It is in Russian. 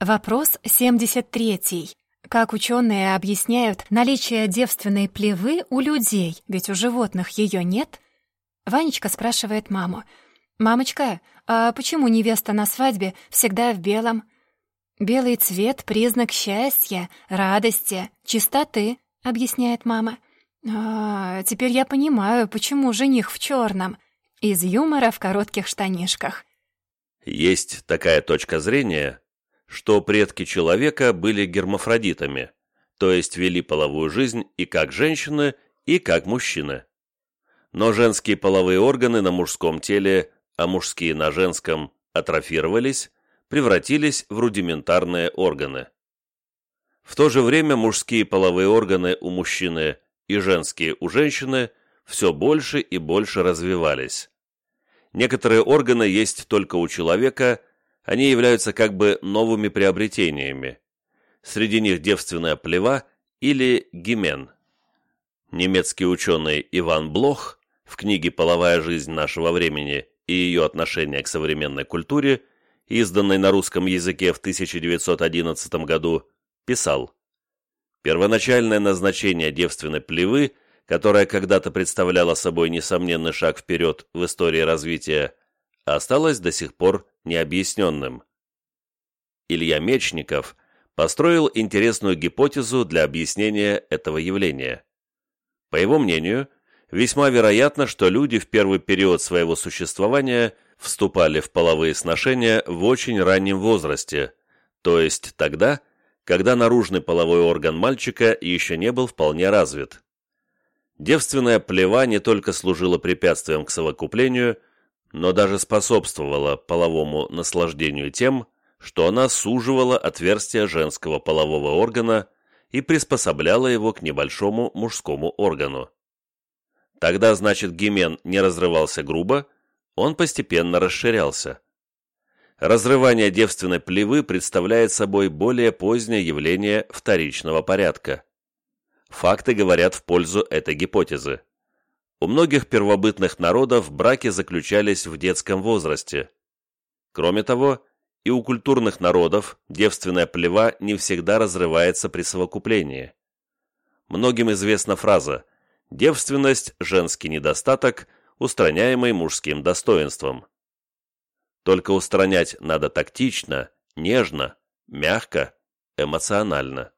Вопрос 73. Как ученые объясняют наличие девственной плевы у людей, ведь у животных ее нет? Ванечка спрашивает маму. «Мамочка, а почему невеста на свадьбе всегда в белом?» «Белый цвет — признак счастья, радости, чистоты», — объясняет мама. «А, теперь я понимаю, почему жених в черном. Из юмора в коротких штанишках». Есть такая точка зрения, что предки человека были гермафродитами, то есть вели половую жизнь и как женщины, и как мужчины. Но женские половые органы на мужском теле, а мужские на женском, атрофировались, превратились в рудиментарные органы. В то же время мужские половые органы у мужчины и женские у женщины все больше и больше развивались. Некоторые органы есть только у человека, они являются как бы новыми приобретениями. Среди них девственная плева или гимен. Немецкий ученый Иван Блох в книге «Половая жизнь нашего времени и ее отношение к современной культуре», изданной на русском языке в 1911 году, писал «Первоначальное назначение девственной плевы, которая когда-то представляла собой несомненный шаг вперед в истории развития, осталось до сих пор необъясненным. Илья Мечников построил интересную гипотезу для объяснения этого явления. По его мнению, весьма вероятно, что люди в первый период своего существования вступали в половые сношения в очень раннем возрасте, то есть тогда, когда наружный половой орган мальчика еще не был вполне развит. Девственная плева не только служила препятствием к совокуплению, но даже способствовала половому наслаждению тем, что она суживала отверстие женского полового органа и приспособляла его к небольшому мужскому органу. Тогда, значит, гимен не разрывался грубо, он постепенно расширялся. Разрывание девственной плевы представляет собой более позднее явление вторичного порядка. Факты говорят в пользу этой гипотезы. У многих первобытных народов браки заключались в детском возрасте. Кроме того, и у культурных народов девственная плева не всегда разрывается при совокуплении. Многим известна фраза «девственность – женский недостаток, устраняемый мужским достоинством». Только устранять надо тактично, нежно, мягко, эмоционально.